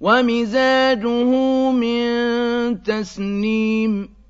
وَمِزَاجُهُ مِن تَسْنِيمٍ